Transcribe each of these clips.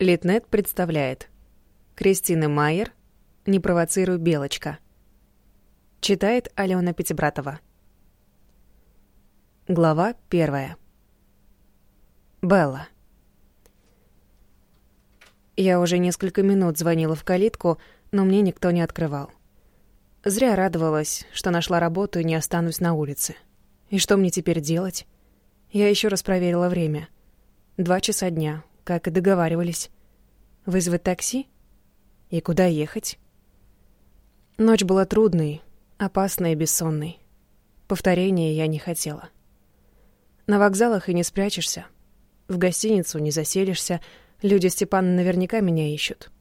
Литнет представляет Кристина Майер «Не провоцируй, Белочка». Читает Алена Пятибратова. Глава первая. Белла. Я уже несколько минут звонила в калитку, но мне никто не открывал. Зря радовалась, что нашла работу и не останусь на улице. И что мне теперь делать? Я еще раз проверила время. Два часа дня, как и договаривались. Вызвать такси? И куда ехать? Ночь была трудной, опасной и бессонной. Повторения я не хотела. На вокзалах и не спрячешься. В гостиницу не заселишься. Люди Степана наверняка меня ищут.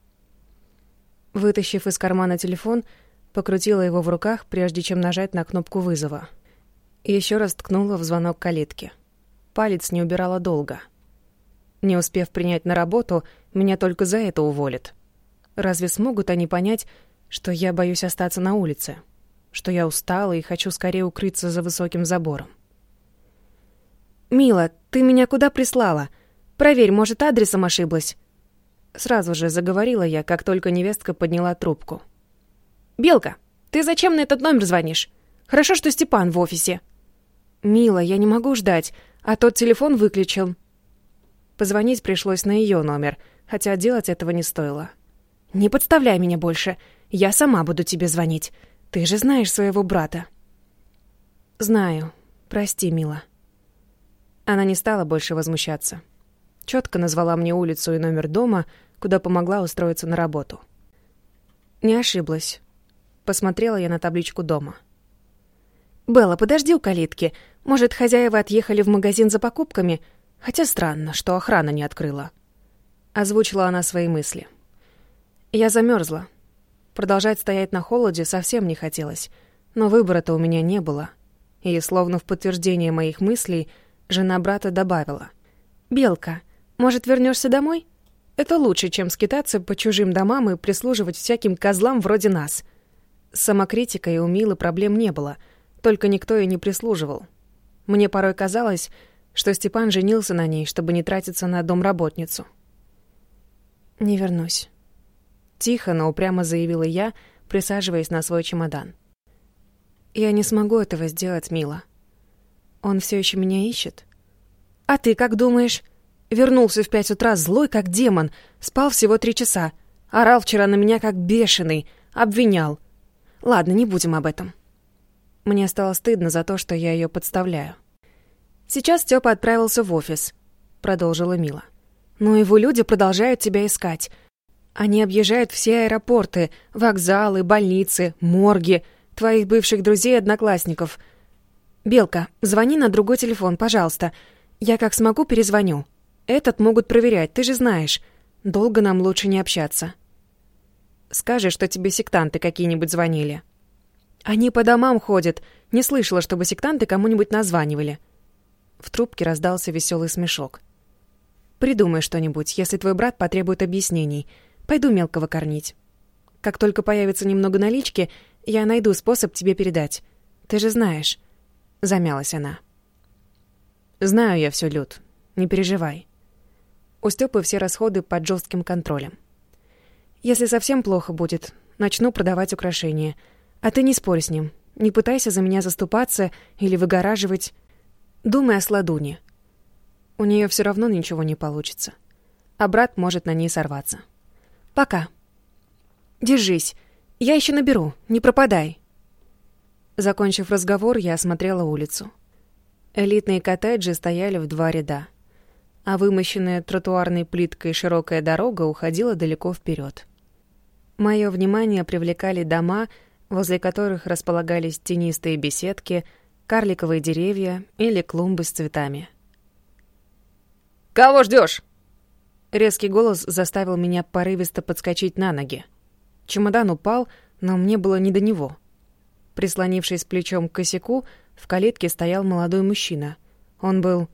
Вытащив из кармана телефон, покрутила его в руках, прежде чем нажать на кнопку вызова. Еще раз ткнула в звонок калитки. Палец не убирала долго — не успев принять на работу, меня только за это уволят. Разве смогут они понять, что я боюсь остаться на улице? Что я устала и хочу скорее укрыться за высоким забором? «Мила, ты меня куда прислала? Проверь, может, адресом ошиблась?» Сразу же заговорила я, как только невестка подняла трубку. «Белка, ты зачем на этот номер звонишь? Хорошо, что Степан в офисе». «Мила, я не могу ждать, а тот телефон выключил. Позвонить пришлось на ее номер, хотя делать этого не стоило. «Не подставляй меня больше. Я сама буду тебе звонить. Ты же знаешь своего брата». «Знаю. Прости, мила». Она не стала больше возмущаться. Четко назвала мне улицу и номер дома, куда помогла устроиться на работу. Не ошиблась. Посмотрела я на табличку дома. «Белла, подожди у калитки. Может, хозяева отъехали в магазин за покупками?» Хотя странно, что охрана не открыла. Озвучила она свои мысли. Я замерзла. Продолжать стоять на холоде совсем не хотелось, но выбора-то у меня не было. И, словно в подтверждение моих мыслей, жена брата добавила. «Белка, может, вернешься домой? Это лучше, чем скитаться по чужим домам и прислуживать всяким козлам вроде нас». С самокритикой у Милы проблем не было, только никто и не прислуживал. Мне порой казалось, что Степан женился на ней, чтобы не тратиться на домработницу. «Не вернусь», — тихо, но упрямо заявила я, присаживаясь на свой чемодан. «Я не смогу этого сделать, мила. Он все еще меня ищет». «А ты как думаешь?» Вернулся в пять утра злой, как демон, спал всего три часа. Орал вчера на меня, как бешеный, обвинял. Ладно, не будем об этом. Мне стало стыдно за то, что я ее подставляю. Сейчас Степа отправился в офис, продолжила Мила. Но его люди продолжают тебя искать. Они объезжают все аэропорты, вокзалы, больницы, морги, твоих бывших друзей и одноклассников. Белка, звони на другой телефон, пожалуйста. Я как смогу перезвоню. Этот могут проверять, ты же знаешь. Долго нам лучше не общаться. Скажи, что тебе сектанты какие-нибудь звонили. Они по домам ходят. Не слышала, чтобы сектанты кому-нибудь названивали. В трубке раздался веселый смешок. «Придумай что-нибудь, если твой брат потребует объяснений. Пойду мелкого кормить. Как только появится немного налички, я найду способ тебе передать. Ты же знаешь...» Замялась она. «Знаю я все, Люд. Не переживай. У Стёпы все расходы под жестким контролем. Если совсем плохо будет, начну продавать украшения. А ты не спорь с ним. Не пытайся за меня заступаться или выгораживать. Думай о сладуне. У нее все равно ничего не получится. А брат может на ней сорваться. Пока. Держись. Я еще наберу. Не пропадай. Закончив разговор, я осмотрела улицу. Элитные коттеджи стояли в два ряда, а вымощенная тротуарной плиткой широкая дорога уходила далеко вперед. Мое внимание привлекали дома, возле которых располагались тенистые беседки — карликовые деревья или клумбы с цветами. «Кого ждешь? Резкий голос заставил меня порывисто подскочить на ноги. Чемодан упал, но мне было не до него. Прислонившись плечом к косяку, в калитке стоял молодой мужчина. Он был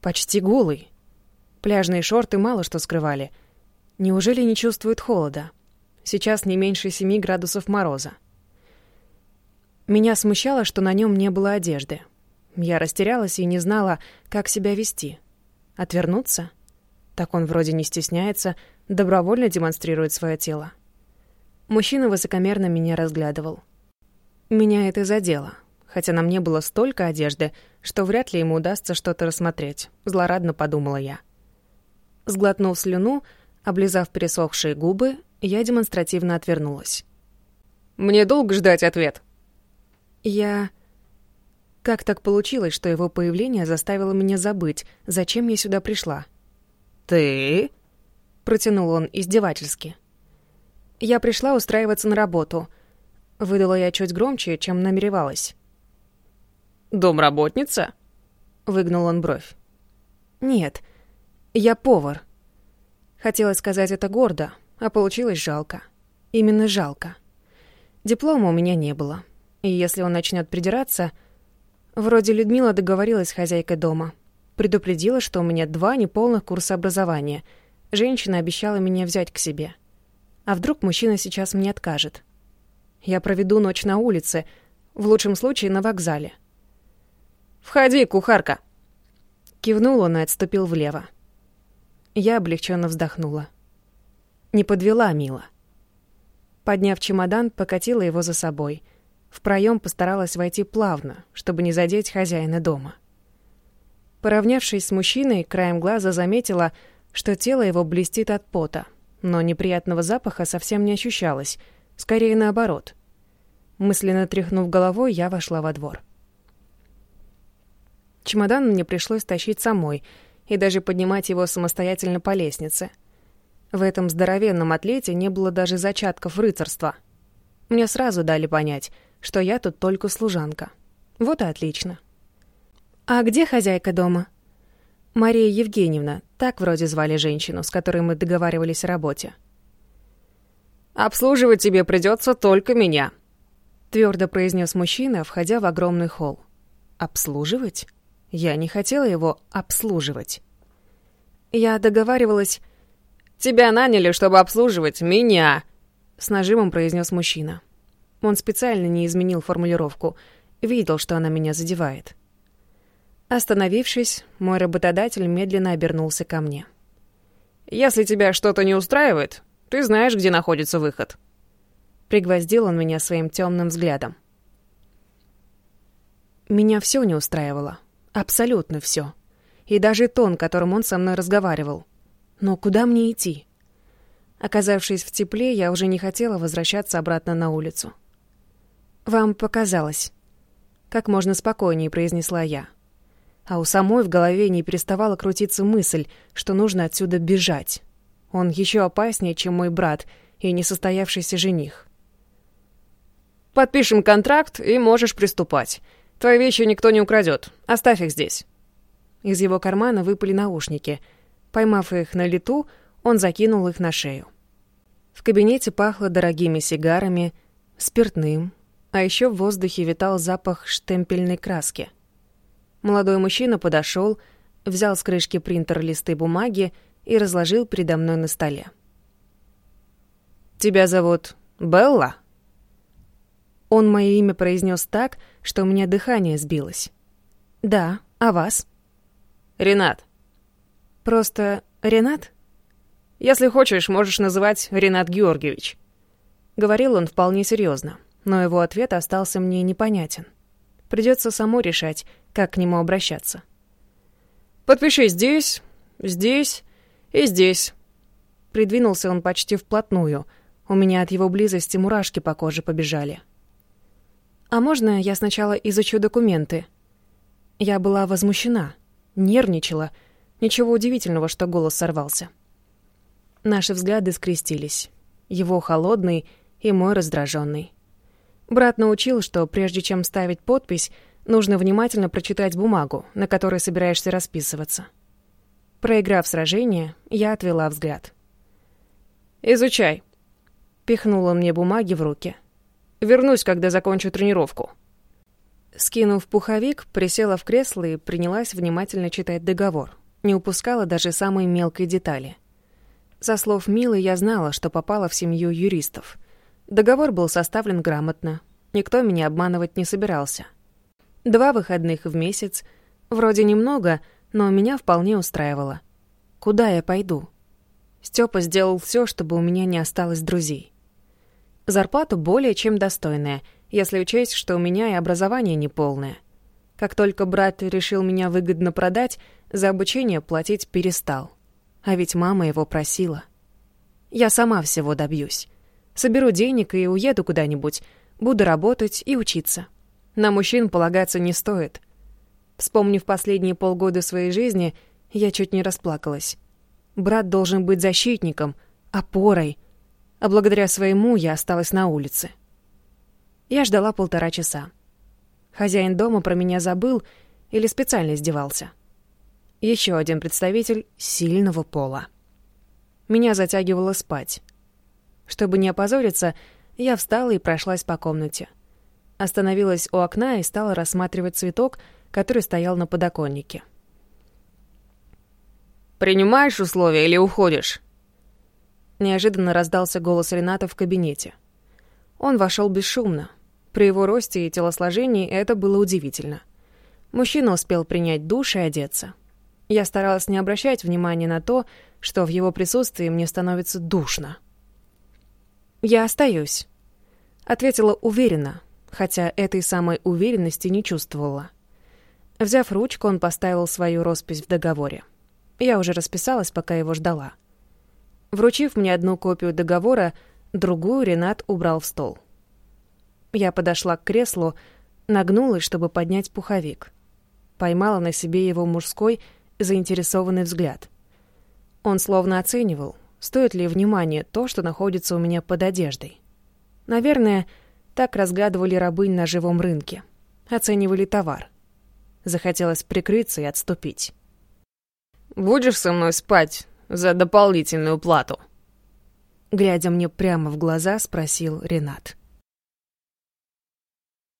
почти голый. Пляжные шорты мало что скрывали. Неужели не чувствует холода? Сейчас не меньше семи градусов мороза. Меня смущало, что на нем не было одежды. Я растерялась и не знала, как себя вести. Отвернуться? Так он вроде не стесняется, добровольно демонстрирует свое тело. Мужчина высокомерно меня разглядывал. Меня это задело, хотя на мне было столько одежды, что вряд ли ему удастся что-то рассмотреть, злорадно подумала я. Сглотнув слюну, облизав пересохшие губы, я демонстративно отвернулась. «Мне долго ждать ответ?» Я... Как так получилось, что его появление заставило меня забыть, зачем я сюда пришла? «Ты?» — протянул он издевательски. «Я пришла устраиваться на работу», — выдала я чуть громче, чем намеревалась. «Домработница?» — выгнул он бровь. «Нет, я повар». Хотела сказать это гордо, а получилось жалко. Именно жалко. Диплома у меня не было. И если он начнет придираться... Вроде Людмила договорилась с хозяйкой дома. Предупредила, что у меня два неполных курса образования. Женщина обещала меня взять к себе. А вдруг мужчина сейчас мне откажет? Я проведу ночь на улице, в лучшем случае на вокзале. «Входи, кухарка!» Кивнул он и отступил влево. Я облегченно вздохнула. Не подвела Мила. Подняв чемодан, покатила его за собой — в проем постаралась войти плавно, чтобы не задеть хозяина дома. Поравнявшись с мужчиной, краем глаза заметила, что тело его блестит от пота, но неприятного запаха совсем не ощущалось, скорее наоборот. Мысленно тряхнув головой, я вошла во двор. Чемодан мне пришлось тащить самой и даже поднимать его самостоятельно по лестнице. В этом здоровенном атлете не было даже зачатков рыцарства. Мне сразу дали понять — что я тут только служанка. Вот и отлично. «А где хозяйка дома?» «Мария Евгеньевна, так вроде звали женщину, с которой мы договаривались о работе». «Обслуживать тебе придется только меня», — твердо произнес мужчина, входя в огромный холл. «Обслуживать?» Я не хотела его обслуживать. Я договаривалась... «Тебя наняли, чтобы обслуживать меня», — с нажимом произнес мужчина. Он специально не изменил формулировку. Видел, что она меня задевает. Остановившись, мой работодатель медленно обернулся ко мне. «Если тебя что-то не устраивает, ты знаешь, где находится выход». Пригвоздил он меня своим темным взглядом. Меня все не устраивало. Абсолютно все. И даже тон, которым он со мной разговаривал. Но куда мне идти? Оказавшись в тепле, я уже не хотела возвращаться обратно на улицу. «Вам показалось», — как можно спокойнее произнесла я. А у самой в голове не переставала крутиться мысль, что нужно отсюда бежать. Он еще опаснее, чем мой брат и несостоявшийся жених. «Подпишем контракт, и можешь приступать. Твои вещи никто не украдет. Оставь их здесь». Из его кармана выпали наушники. Поймав их на лету, он закинул их на шею. В кабинете пахло дорогими сигарами, спиртным, а еще в воздухе витал запах штемпельной краски. Молодой мужчина подошел, взял с крышки принтер листы бумаги и разложил передо мной на столе. «Тебя зовут Белла?» Он мое имя произнес так, что у меня дыхание сбилось. «Да, а вас?» «Ренат». «Просто Ренат?» «Если хочешь, можешь называть Ренат Георгиевич». Говорил он вполне серьезно но его ответ остался мне непонятен. Придется само решать, как к нему обращаться. «Подпиши здесь, здесь и здесь». Придвинулся он почти вплотную. У меня от его близости мурашки по коже побежали. «А можно я сначала изучу документы?» Я была возмущена, нервничала. Ничего удивительного, что голос сорвался. Наши взгляды скрестились. Его холодный и мой раздраженный. Брат научил, что прежде чем ставить подпись, нужно внимательно прочитать бумагу, на которой собираешься расписываться. Проиграв сражение, я отвела взгляд. «Изучай», — пихнул он мне бумаги в руки. «Вернусь, когда закончу тренировку». Скинув пуховик, присела в кресло и принялась внимательно читать договор. Не упускала даже самой мелкой детали. Со слов Милы я знала, что попала в семью юристов. Договор был составлен грамотно. Никто меня обманывать не собирался. Два выходных в месяц. Вроде немного, но меня вполне устраивало. Куда я пойду? Степа сделал все, чтобы у меня не осталось друзей. Зарплата более чем достойная, если учесть, что у меня и образование неполное. Как только брат решил меня выгодно продать, за обучение платить перестал. А ведь мама его просила. Я сама всего добьюсь. Соберу денег и уеду куда-нибудь. Буду работать и учиться. На мужчин полагаться не стоит. Вспомнив последние полгода своей жизни, я чуть не расплакалась. Брат должен быть защитником, опорой, а благодаря своему я осталась на улице. Я ждала полтора часа. Хозяин дома про меня забыл или специально издевался. Еще один представитель сильного пола. Меня затягивало спать. Чтобы не опозориться, я встала и прошлась по комнате. Остановилась у окна и стала рассматривать цветок, который стоял на подоконнике. «Принимаешь условия или уходишь?» Неожиданно раздался голос Рената в кабинете. Он вошел бесшумно. При его росте и телосложении это было удивительно. Мужчина успел принять душ и одеться. Я старалась не обращать внимания на то, что в его присутствии мне становится душно. «Я остаюсь», — ответила уверенно, хотя этой самой уверенности не чувствовала. Взяв ручку, он поставил свою роспись в договоре. Я уже расписалась, пока его ждала. Вручив мне одну копию договора, другую Ренат убрал в стол. Я подошла к креслу, нагнулась, чтобы поднять пуховик. Поймала на себе его мужской, заинтересованный взгляд. Он словно оценивал, стоит ли внимания то, что находится у меня под одеждой. Наверное, так разгадывали рабынь на живом рынке. Оценивали товар. Захотелось прикрыться и отступить. Будешь со мной спать за дополнительную плату?» Глядя мне прямо в глаза, спросил Ренат.